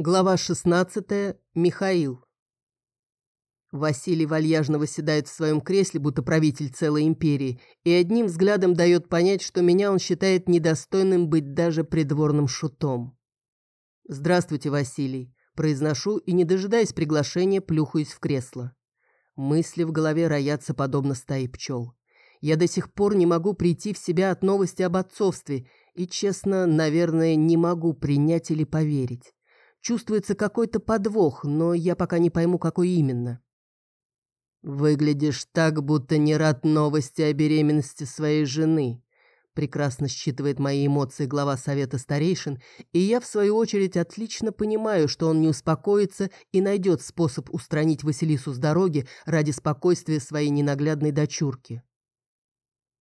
Глава 16. Михаил. Василий вальяжно восседает в своем кресле, будто правитель целой империи, и одним взглядом дает понять, что меня он считает недостойным быть даже придворным шутом. «Здравствуйте, Василий», – произношу и, не дожидаясь приглашения, плюхаюсь в кресло. Мысли в голове роятся подобно стае пчел. Я до сих пор не могу прийти в себя от новости об отцовстве и, честно, наверное, не могу принять или поверить. Чувствуется какой-то подвох, но я пока не пойму, какой именно. «Выглядишь так, будто не рад новости о беременности своей жены», прекрасно считывает мои эмоции глава Совета Старейшин, и я, в свою очередь, отлично понимаю, что он не успокоится и найдет способ устранить Василису с дороги ради спокойствия своей ненаглядной дочурки.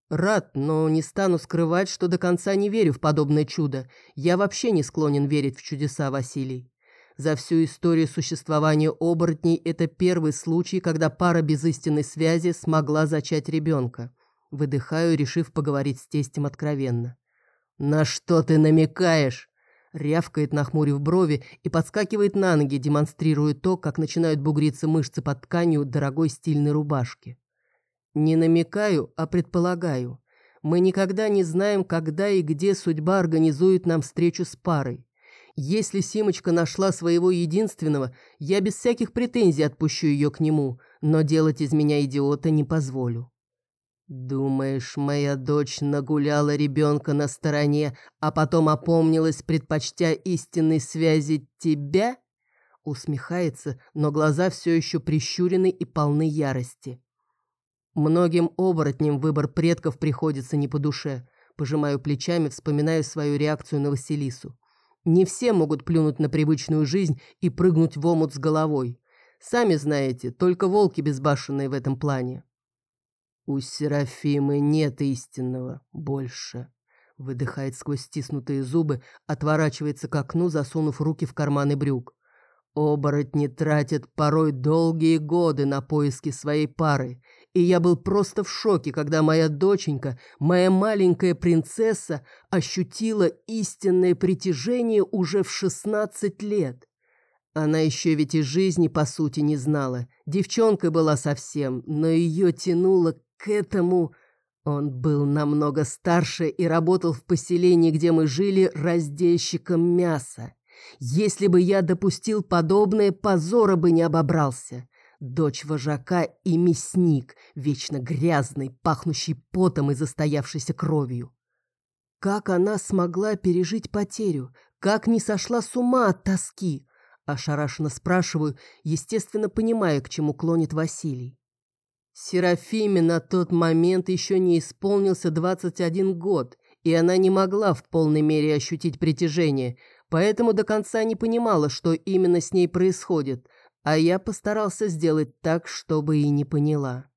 Рад, но не стану скрывать, что до конца не верю в подобное чудо. Я вообще не склонен верить в чудеса, Василий. За всю историю существования оборотней это первый случай, когда пара без истинной связи смогла зачать ребенка. Выдыхаю, решив поговорить с тестем откровенно. «На что ты намекаешь?» Рявкает, нахмурив брови, и подскакивает на ноги, демонстрируя то, как начинают бугриться мышцы под тканью дорогой стильной рубашки. Не намекаю, а предполагаю. Мы никогда не знаем, когда и где судьба организует нам встречу с парой. Если Симочка нашла своего единственного, я без всяких претензий отпущу ее к нему, но делать из меня идиота не позволю. «Думаешь, моя дочь нагуляла ребенка на стороне, а потом опомнилась, предпочтя истинной связи тебя?» Усмехается, но глаза все еще прищурены и полны ярости. Многим оборотням выбор предков приходится не по душе. Пожимаю плечами, вспоминаю свою реакцию на Василису. Не все могут плюнуть на привычную жизнь и прыгнуть в омут с головой. Сами знаете, только волки безбашенные в этом плане. У Серафимы нет истинного больше. Выдыхает сквозь стиснутые зубы, отворачивается к окну, засунув руки в карманы брюк. Оборотни тратят порой долгие годы на поиски своей пары, и я был просто в шоке, когда моя доченька, моя маленькая принцесса, ощутила истинное притяжение уже в 16 лет. Она еще ведь и жизни, по сути, не знала. Девчонкой была совсем, но ее тянуло к этому... Он был намного старше и работал в поселении, где мы жили, раздельщиком мяса. Если бы я допустил подобное, позора бы не обобрался. Дочь вожака и мясник, вечно грязный, пахнущий потом и застоявшейся кровью. Как она смогла пережить потерю? Как не сошла с ума от тоски? Ошарашенно спрашиваю, естественно, понимая, к чему клонит Василий. Серафиме на тот момент еще не исполнился 21 год, и она не могла в полной мере ощутить притяжение, поэтому до конца не понимала, что именно с ней происходит, а я постарался сделать так, чтобы и не поняла.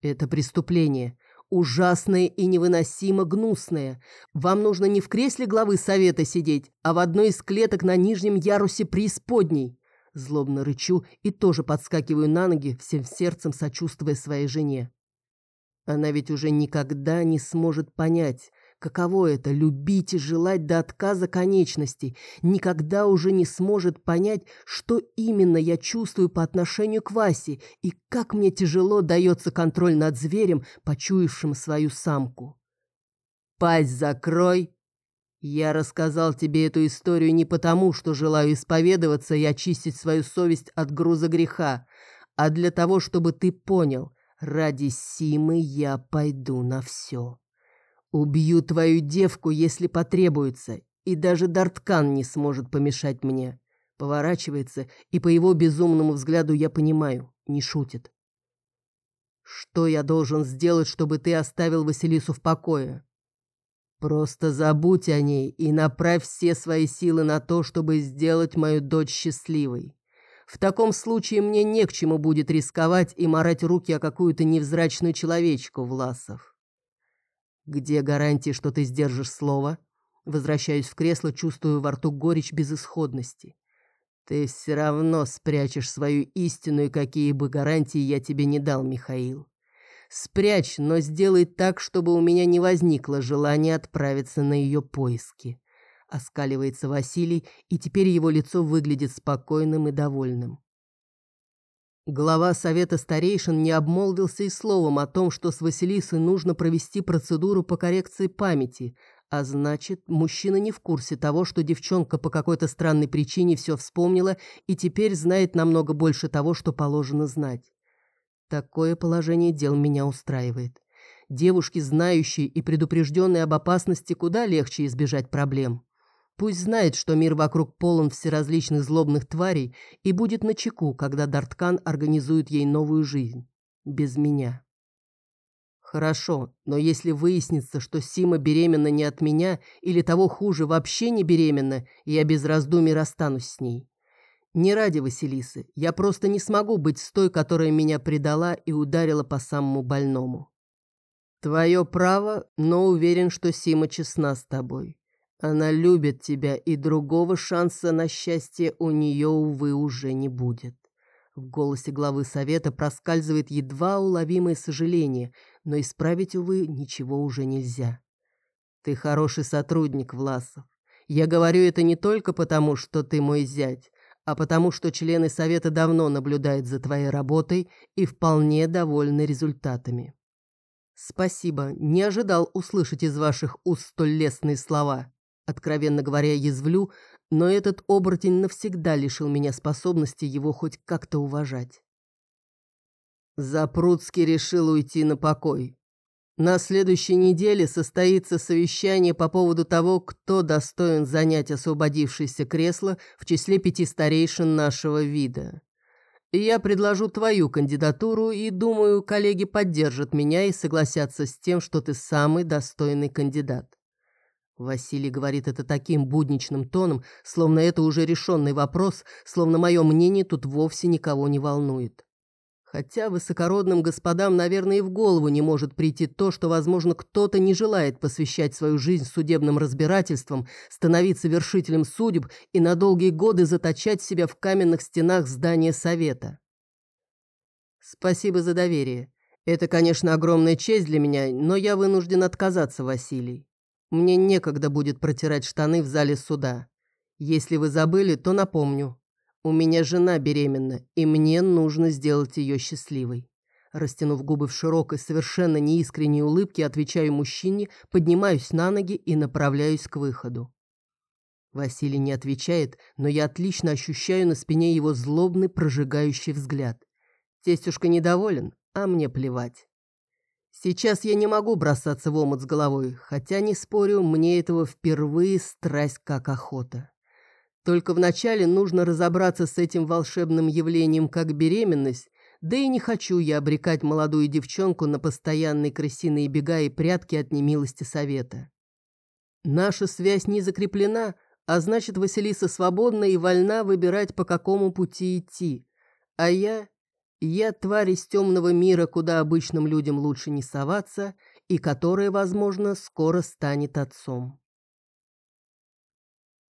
Это преступление. Ужасное и невыносимо гнусное. Вам нужно не в кресле главы совета сидеть, а в одной из клеток на нижнем ярусе преисподней. Злобно рычу и тоже подскакиваю на ноги, всем сердцем сочувствуя своей жене. Она ведь уже никогда не сможет понять, каково это – любить и желать до отказа конечностей, никогда уже не сможет понять, что именно я чувствую по отношению к Васе и как мне тяжело дается контроль над зверем, почуявшим свою самку. «Пасть закрой!» Я рассказал тебе эту историю не потому, что желаю исповедоваться и очистить свою совесть от груза греха, а для того, чтобы ты понял – Ради Симы я пойду на все. Убью твою девку, если потребуется, и даже Дарткан не сможет помешать мне. Поворачивается, и по его безумному взгляду я понимаю, не шутит. Что я должен сделать, чтобы ты оставил Василису в покое? Просто забудь о ней и направь все свои силы на то, чтобы сделать мою дочь счастливой. В таком случае мне не к чему будет рисковать и морать руки о какую-то невзрачную человечку, Власов. Где гарантия, что ты сдержишь слово? Возвращаюсь в кресло, чувствую во рту горечь безысходности. Ты все равно спрячешь свою истину, и какие бы гарантии я тебе не дал, Михаил. Спрячь, но сделай так, чтобы у меня не возникло желания отправиться на ее поиски. оскаливается Василий, и теперь его лицо выглядит спокойным и довольным. Глава Совета Старейшин не обмолвился и словом о том, что с Василисой нужно провести процедуру по коррекции памяти, а значит, мужчина не в курсе того, что девчонка по какой-то странной причине все вспомнила и теперь знает намного больше того, что положено знать. Такое положение дел меня устраивает. Девушки, знающие и предупрежденные об опасности, куда легче избежать проблем. Пусть знает, что мир вокруг полон всеразличных злобных тварей и будет начеку, когда Дарткан организует ей новую жизнь. Без меня. Хорошо, но если выяснится, что Сима беременна не от меня, или того хуже, вообще не беременна, я без раздумий расстанусь с ней. Не ради Василисы. Я просто не смогу быть с той, которая меня предала и ударила по самому больному. Твое право, но уверен, что Сима честна с тобой. Она любит тебя, и другого шанса на счастье у нее, увы, уже не будет. В голосе главы совета проскальзывает едва уловимое сожаление, но исправить, увы, ничего уже нельзя. Ты хороший сотрудник, Власов. Я говорю это не только потому, что ты мой зять, а потому, что члены совета давно наблюдают за твоей работой и вполне довольны результатами. Спасибо, не ожидал услышать из ваших уст столь лестные слова. Откровенно говоря, язвлю, но этот оборотень навсегда лишил меня способности его хоть как-то уважать. Запрудский решил уйти на покой. На следующей неделе состоится совещание по поводу того, кто достоин занять освободившееся кресло в числе пяти старейшин нашего вида. Я предложу твою кандидатуру, и, думаю, коллеги поддержат меня и согласятся с тем, что ты самый достойный кандидат. Василий говорит это таким будничным тоном, словно это уже решенный вопрос, словно мое мнение тут вовсе никого не волнует. Хотя высокородным господам, наверное, и в голову не может прийти то, что, возможно, кто-то не желает посвящать свою жизнь судебным разбирательствам, становиться вершителем судеб и на долгие годы заточать себя в каменных стенах здания совета. Спасибо за доверие. Это, конечно, огромная честь для меня, но я вынужден отказаться, Василий. Мне некогда будет протирать штаны в зале суда. Если вы забыли, то напомню. У меня жена беременна, и мне нужно сделать ее счастливой. Растянув губы в широкой, совершенно неискренней улыбке, отвечаю мужчине, поднимаюсь на ноги и направляюсь к выходу. Василий не отвечает, но я отлично ощущаю на спине его злобный, прожигающий взгляд. Тестюшка недоволен, а мне плевать. Сейчас я не могу бросаться в омут с головой, хотя, не спорю, мне этого впервые страсть как охота. Только вначале нужно разобраться с этим волшебным явлением, как беременность, да и не хочу я обрекать молодую девчонку на постоянные крысиные бега и прятки от немилости совета. Наша связь не закреплена, а значит, Василиса свободна и вольна выбирать, по какому пути идти. А я я тварь из темного мира, куда обычным людям лучше не соваться, и которая, возможно, скоро станет отцом.